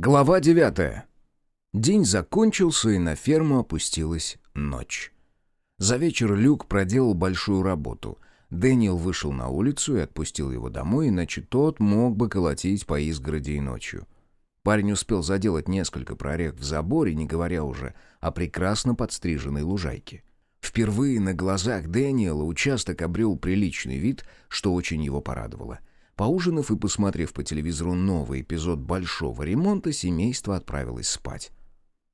Глава девятая. День закончился, и на ферму опустилась ночь. За вечер Люк проделал большую работу. Дэниел вышел на улицу и отпустил его домой, иначе тот мог бы колотить по изгороди и ночью. Парень успел заделать несколько прорех в заборе, не говоря уже о прекрасно подстриженной лужайке. Впервые на глазах Дэниела участок обрел приличный вид, что очень его порадовало. Поужинав и посмотрев по телевизору новый эпизод «Большого ремонта», семейство отправилось спать.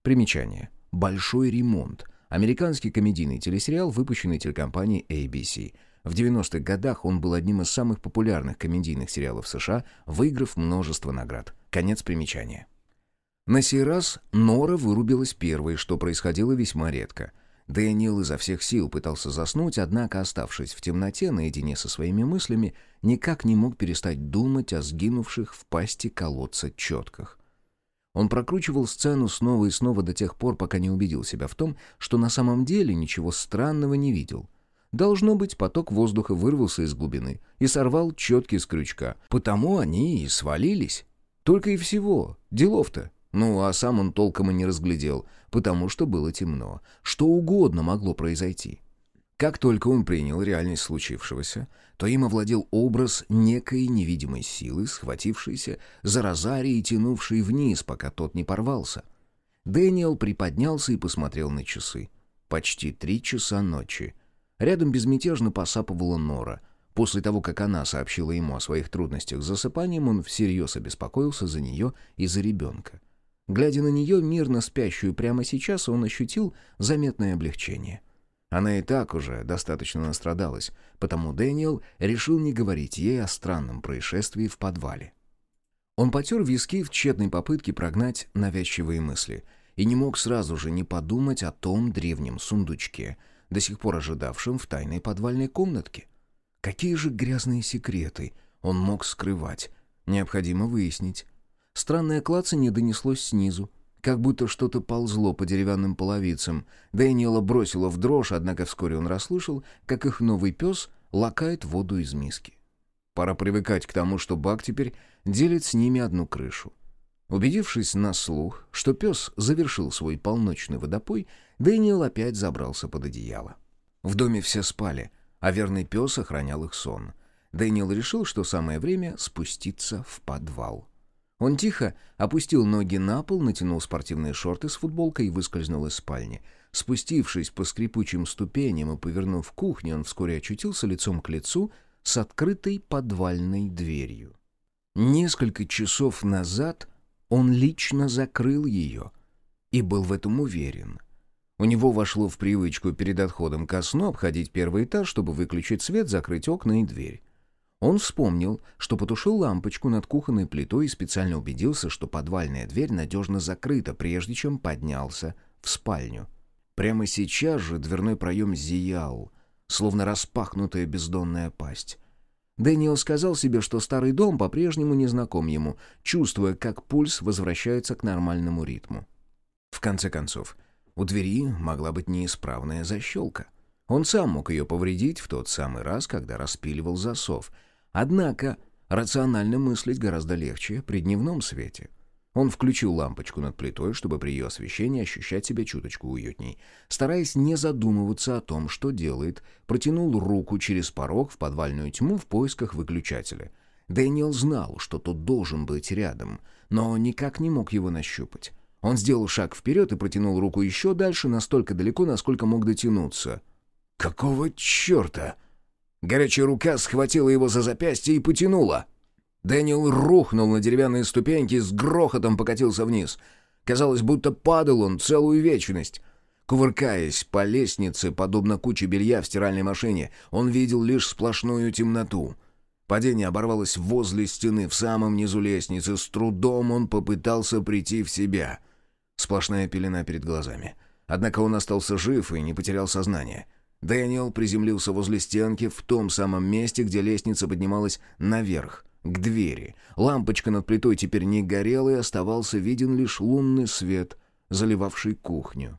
Примечание. «Большой ремонт» — американский комедийный телесериал, выпущенный телекомпанией ABC. В 90-х годах он был одним из самых популярных комедийных сериалов США, выиграв множество наград. Конец примечания. На сей раз Нора вырубилась первой, что происходило весьма редко — Дэниел изо всех сил пытался заснуть, однако, оставшись в темноте наедине со своими мыслями, никак не мог перестать думать о сгинувших в пасти колодца четках. Он прокручивал сцену снова и снова до тех пор, пока не убедил себя в том, что на самом деле ничего странного не видел. Должно быть, поток воздуха вырвался из глубины и сорвал четки с крючка. Потому они и свалились. Только и всего. Делов-то. Ну, а сам он толком и не разглядел, потому что было темно. Что угодно могло произойти. Как только он принял реальность случившегося, то им овладел образ некой невидимой силы, схватившейся за розарий и тянувшей вниз, пока тот не порвался. Дэниел приподнялся и посмотрел на часы. Почти три часа ночи. Рядом безмятежно посапывала Нора. После того, как она сообщила ему о своих трудностях с засыпанием, он всерьез обеспокоился за нее и за ребенка. Глядя на нее, мирно спящую прямо сейчас, он ощутил заметное облегчение. Она и так уже достаточно настрадалась, потому Дэниел решил не говорить ей о странном происшествии в подвале. Он потер виски в тщетной попытке прогнать навязчивые мысли и не мог сразу же не подумать о том древнем сундучке, до сих пор ожидавшем в тайной подвальной комнатке. Какие же грязные секреты он мог скрывать? Необходимо выяснить. Странное клацанье донеслось снизу, как будто что-то ползло по деревянным половицам. Дэниела бросило в дрожь, однако вскоре он расслышал, как их новый пес лакает воду из миски. Пора привыкать к тому, что Бак теперь делит с ними одну крышу. Убедившись на слух, что пес завершил свой полночный водопой, Дэниел опять забрался под одеяло. В доме все спали, а верный пес охранял их сон. Дэниел решил, что самое время спуститься в подвал. Он тихо опустил ноги на пол, натянул спортивные шорты с футболкой и выскользнул из спальни. Спустившись по скрипучим ступеням и повернув кухню, он вскоре очутился лицом к лицу с открытой подвальной дверью. Несколько часов назад он лично закрыл ее и был в этом уверен. У него вошло в привычку перед отходом ко сну обходить первый этаж, чтобы выключить свет, закрыть окна и дверь. Он вспомнил, что потушил лампочку над кухонной плитой и специально убедился, что подвальная дверь надежно закрыта, прежде чем поднялся в спальню. Прямо сейчас же дверной проем зиял, словно распахнутая бездонная пасть. Дэниел сказал себе, что старый дом по-прежнему не знаком ему, чувствуя, как пульс возвращается к нормальному ритму. В конце концов, у двери могла быть неисправная защелка. Он сам мог ее повредить в тот самый раз, когда распиливал засов — Однако рационально мыслить гораздо легче при дневном свете. Он включил лампочку над плитой, чтобы при ее освещении ощущать себя чуточку уютней. Стараясь не задумываться о том, что делает, протянул руку через порог в подвальную тьму в поисках выключателя. Дэниел знал, что тот должен быть рядом, но никак не мог его нащупать. Он сделал шаг вперед и протянул руку еще дальше, настолько далеко, насколько мог дотянуться. «Какого черта?» Горячая рука схватила его за запястье и потянула. Дэниел рухнул на деревянные ступеньки и с грохотом покатился вниз. Казалось, будто падал он целую вечность. Кувыркаясь по лестнице, подобно куче белья в стиральной машине, он видел лишь сплошную темноту. Падение оборвалось возле стены, в самом низу лестницы. С трудом он попытался прийти в себя. Сплошная пелена перед глазами. Однако он остался жив и не потерял сознание. Дэниел приземлился возле стенки в том самом месте, где лестница поднималась наверх, к двери. Лампочка над плитой теперь не горела, и оставался виден лишь лунный свет, заливавший кухню.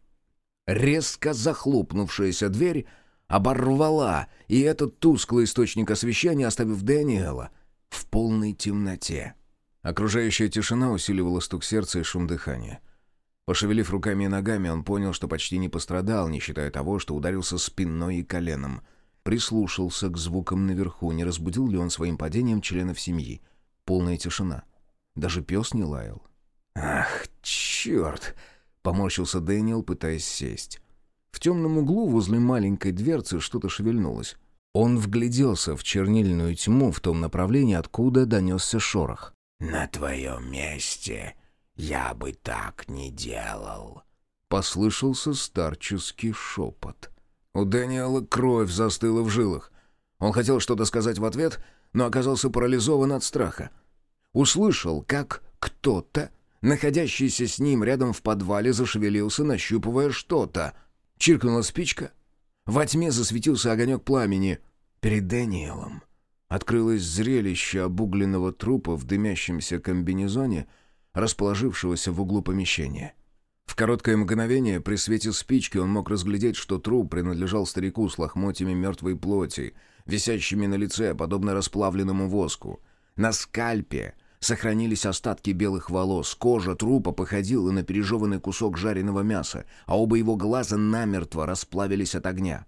Резко захлопнувшаяся дверь оборвала и этот тусклый источник освещения, оставив Дэниела в полной темноте. Окружающая тишина усиливала стук сердца и шум дыхания. Пошевелив руками и ногами, он понял, что почти не пострадал, не считая того, что ударился спиной и коленом. Прислушался к звукам наверху, не разбудил ли он своим падением членов семьи. Полная тишина. Даже пес не лаял. «Ах, черт!» — поморщился Дэниел, пытаясь сесть. В темном углу возле маленькой дверцы что-то шевельнулось. Он вгляделся в чернильную тьму в том направлении, откуда донесся шорох. «На твоем месте я бы так не делал», — послышался старческий шепот. У Дэниела кровь застыла в жилах. Он хотел что-то сказать в ответ, но оказался парализован от страха. Услышал, как кто-то, находящийся с ним рядом в подвале, зашевелился, нащупывая что-то. Чиркнула спичка. Во тьме засветился огонек пламени. Перед Дэниелом открылось зрелище обугленного трупа в дымящемся комбинезоне, расположившегося в углу помещения. В короткое мгновение при свете спички он мог разглядеть, что труп принадлежал старику с лохмотьями мертвой плоти, висящими на лице, подобно расплавленному воску. На скальпе сохранились остатки белых волос, кожа трупа походила на пережеванный кусок жареного мяса, а оба его глаза намертво расплавились от огня.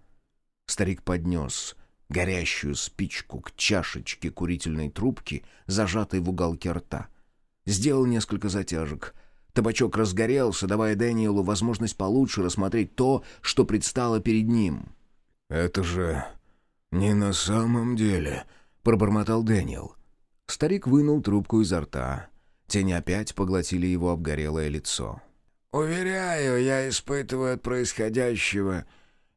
Старик поднес горящую спичку к чашечке курительной трубки, зажатой в уголке рта. Сделал несколько затяжек. Табачок разгорелся, давая Дэниелу возможность получше рассмотреть то, что предстало перед ним. «Это же не на самом деле», — пробормотал Дэниел. Старик вынул трубку изо рта. Тени опять поглотили его обгорелое лицо. «Уверяю, я испытываю от происходящего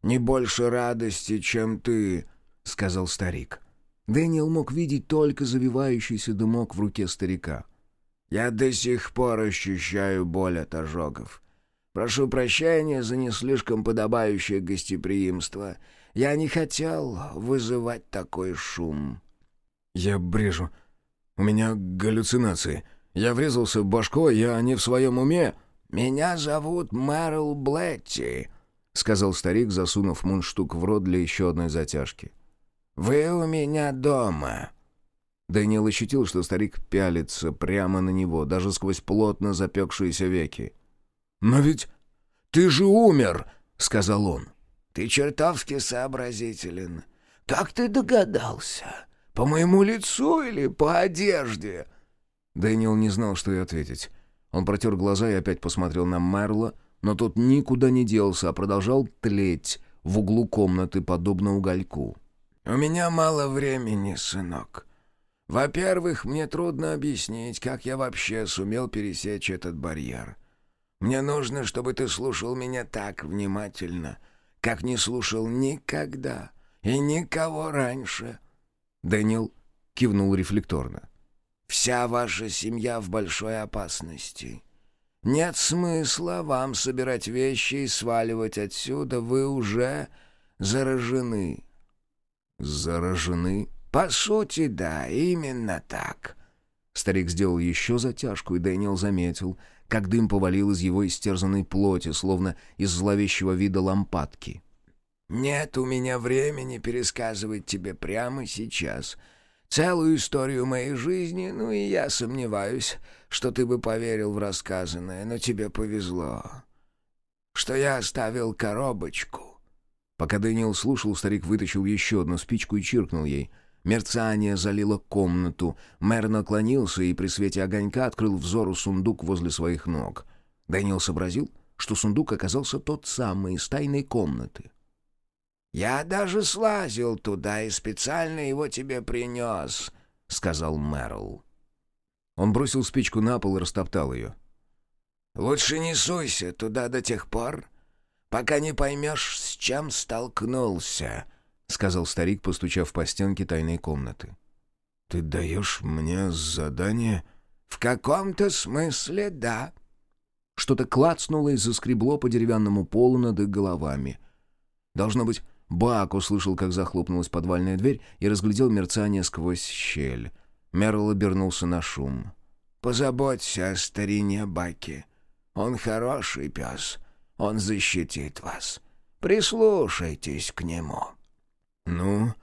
не больше радости, чем ты», — сказал старик. Дэниел мог видеть только завивающийся дымок в руке старика. «Я до сих пор ощущаю боль от ожогов. Прошу прощения за не слишком подобающее гостеприимство. Я не хотел вызывать такой шум». «Я брежу. У меня галлюцинации. Я врезался башкой, я не в своем уме». «Меня зовут Мэрил Блетти», — сказал старик, засунув мундштук в рот для еще одной затяжки. «Вы у меня дома». Дэниел ощутил, что старик пялится прямо на него, даже сквозь плотно запекшиеся веки. «Но ведь ты же умер!» — сказал он. «Ты чертовски сообразителен. Как ты догадался? По моему лицу или по одежде?» Дэниел не знал, что и ответить. Он протер глаза и опять посмотрел на Мерла, но тот никуда не делся, а продолжал тлеть в углу комнаты, подобно угольку. «У меня мало времени, сынок. Во-первых, мне трудно объяснить, как я вообще сумел пересечь этот барьер. Мне нужно, чтобы ты слушал меня так внимательно, как не слушал никогда и никого раньше». Дэниел кивнул рефлекторно. «Вся ваша семья в большой опасности. Нет смысла вам собирать вещи и сваливать отсюда, вы уже заражены». «Заражены?» «По сути, да, именно так». Старик сделал еще затяжку, и Дэниел заметил, как дым повалил из его истерзанной плоти, словно из зловещего вида лампадки. «Нет у меня времени пересказывать тебе прямо сейчас целую историю моей жизни, ну и я сомневаюсь, что ты бы поверил в рассказанное, но тебе повезло, что я оставил коробочку». Пока Дэниел слушал, старик вытащил еще одну спичку и чиркнул ей. Мерцание залило комнату. Мэр наклонился и при свете огонька открыл взору сундук возле своих ног. Дэниел сообразил, что сундук оказался тот самый из тайной комнаты. «Я даже слазил туда и специально его тебе принес», — сказал Мэрл. Он бросил спичку на пол и растоптал ее. «Лучше не суйся туда до тех пор, пока не поймешь, с чем столкнулся», — сказал старик, постучав по стенке тайной комнаты. «Ты даешь мне задание?» «В каком-то смысле, да». Что-то клацнуло и заскребло по деревянному полу над их головами. Должно быть, Бак услышал, как захлопнулась подвальная дверь и разглядел мерцание сквозь щель. Мерл обернулся на шум. «Позаботься о старине Баке. Он хороший пес. Он защитит вас. Прислушайтесь к нему». «Ну,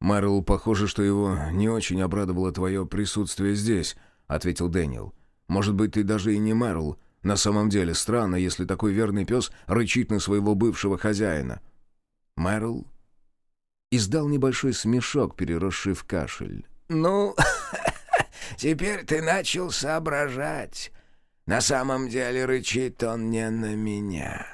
Мэрл, похоже, что его не очень обрадовало твое присутствие здесь», — ответил Дэниел. «Может быть, ты даже и не Мэрл. На самом деле странно, если такой верный пес рычит на своего бывшего хозяина». Мэрл издал небольшой смешок, переросший в кашель. «Ну, теперь ты начал соображать. На самом деле рычит он не на меня».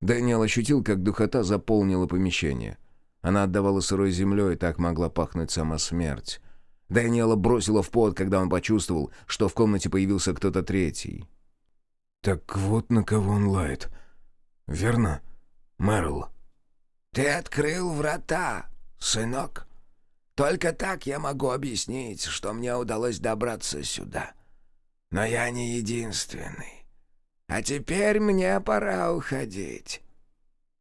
Дэниел ощутил, как духота заполнила помещение. Она отдавала сырой землей, и так могла пахнуть сама смерть. Дэниела бросила в пот, когда он почувствовал, что в комнате появился кто-то третий. «Так вот на кого он лает. Верно, Мэрл?» «Ты открыл врата, сынок. Только так я могу объяснить, что мне удалось добраться сюда. Но я не единственный. А теперь мне пора уходить».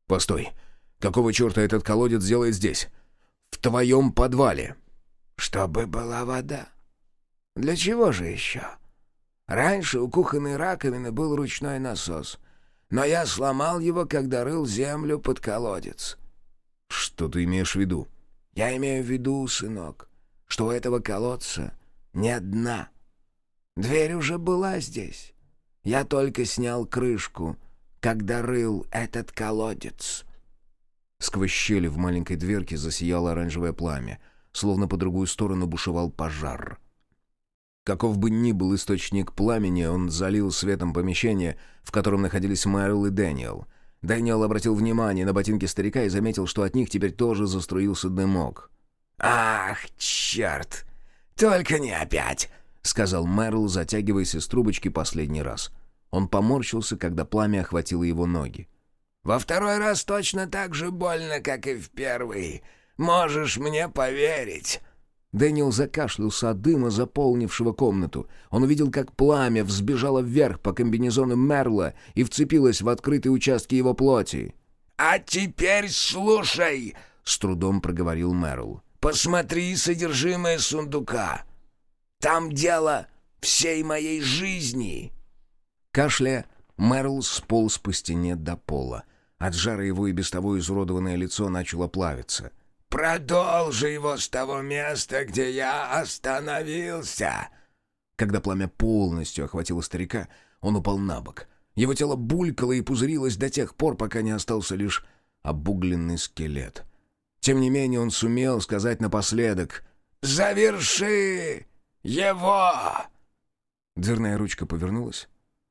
«Постой. Какого черта этот колодец делает здесь? В твоем подвале?» «Чтобы была вода. Для чего же еще?» Раньше у кухонной раковины был ручной насос, но я сломал его, когда рыл землю под колодец. Что ты имеешь в виду? Я имею в виду, сынок, что у этого колодца нет дна. Дверь уже была здесь. Я только снял крышку, когда рыл этот колодец. Сквозь щели в маленькой дверке засияло оранжевое пламя, словно по другую сторону бушевал пожар. Каков бы ни был источник пламени, он залил светом помещение, в котором находились Мэрил и Дэниел. Дэниел обратил внимание на ботинки старика и заметил, что от них теперь тоже заструился дымок. «Ах, черт! Только не опять!» — сказал Мэрил, затягиваясь из трубочки последний раз. Он поморщился, когда пламя охватило его ноги. «Во второй раз точно так же больно, как и в первый. Можешь мне поверить!» Дэниел закашлялся от дыма, заполнившего комнату. Он увидел, как пламя взбежало вверх по комбинезону Мерла и вцепилось в открытые участки его плоти. «А теперь слушай!» — с трудом проговорил Мерл. «Посмотри содержимое сундука. Там дело всей моей жизни!» Кашля, Мерл сполз по стене до пола. От жара его и без того изуродованное лицо начало плавиться. Продолжи его с того места, где я остановился!» Когда пламя полностью охватило старика, он упал на бок. Его тело булькало и пузырилось до тех пор, пока не остался лишь обугленный скелет. Тем не менее он сумел сказать напоследок «Заверши его!» Дверная ручка повернулась.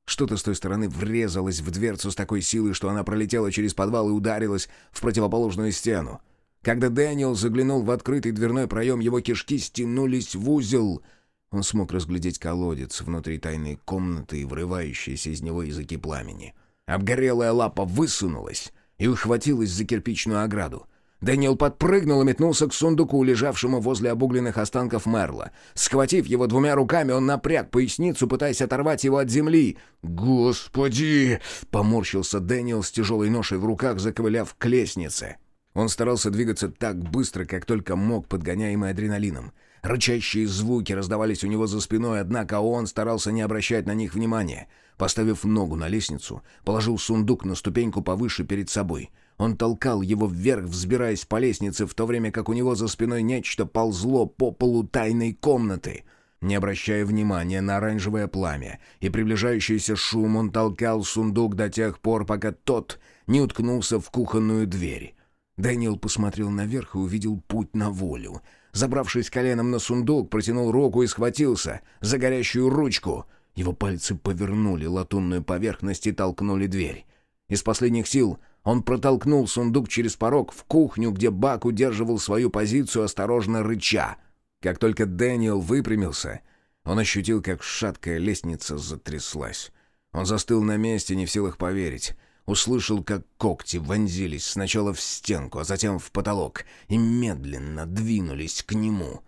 Что-то с той стороны врезалось в дверцу с такой силой, что она пролетела через подвал и ударилась в противоположную стену. Когда Дэниел заглянул в открытый дверной проем, его кишки стянулись в узел. Он смог разглядеть колодец внутри тайной комнаты и врывающиеся из него языки пламени. Обгорелая лапа высунулась и ухватилась за кирпичную ограду. Дэниел подпрыгнул и метнулся к сундуку, лежавшему возле обугленных останков Мерла. Схватив его двумя руками, он напряг поясницу, пытаясь оторвать его от земли. «Господи!» — поморщился Дэниел с тяжелой ношей в руках, заковыляв к лестнице. Он старался двигаться так быстро, как только мог, подгоняемый адреналином. Рычащие звуки раздавались у него за спиной, однако он старался не обращать на них внимания. Поставив ногу на лестницу, положил сундук на ступеньку повыше перед собой. Он толкал его вверх, взбираясь по лестнице, в то время как у него за спиной нечто ползло по полу тайной комнаты. Не обращая внимания на оранжевое пламя и приближающийся шум, он толкал сундук до тех пор, пока тот не уткнулся в кухонную дверь. Дэниел посмотрел наверх и увидел путь на волю. Забравшись коленом на сундук, протянул руку и схватился за горящую ручку. Его пальцы повернули латунную поверхность и толкнули дверь. Из последних сил он протолкнул сундук через порог в кухню, где Бак удерживал свою позицию, осторожно рыча. Как только Дэниел выпрямился, он ощутил, как шаткая лестница затряслась. Он застыл на месте, не в силах поверить. Услышал, как когти вонзились сначала в стенку, а затем в потолок и медленно двинулись к нему.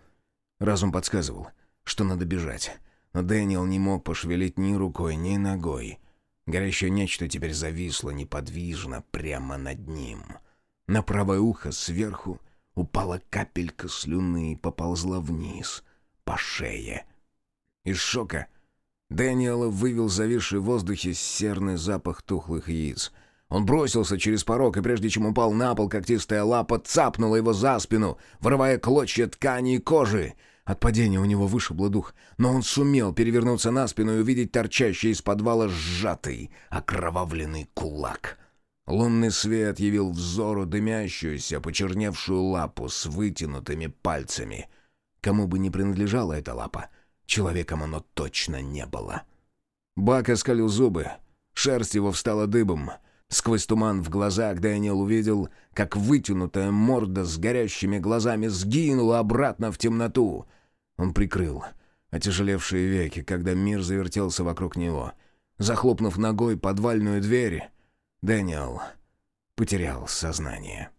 Разум подсказывал, что надо бежать, но Дэниел не мог пошевелить ни рукой, ни ногой. Горящее нечто теперь зависло неподвижно прямо над ним. На правое ухо сверху упала капелька слюны и поползла вниз, по шее. Из шока — Дэниела вывел зависший в воздухе серный запах тухлых яиц. Он бросился через порог, и прежде чем упал на пол, когтистая лапа цапнула его за спину, вырывая клочья ткани и кожи. От падения у него вышибло дух, но он сумел перевернуться на спину и увидеть торчащий из подвала сжатый, окровавленный кулак. Лунный свет явил взору дымящуюся, почерневшую лапу с вытянутыми пальцами. Кому бы ни принадлежала эта лапа, человеком оно точно не было. Бак оскалил зубы, шерсть его встала дыбом — Сквозь туман в глазах Дэниел увидел, как вытянутая морда с горящими глазами сгинула обратно в темноту. Он прикрыл отяжелевшие веки, когда мир завертелся вокруг него. Захлопнув ногой подвальную дверь, Дэниел потерял сознание.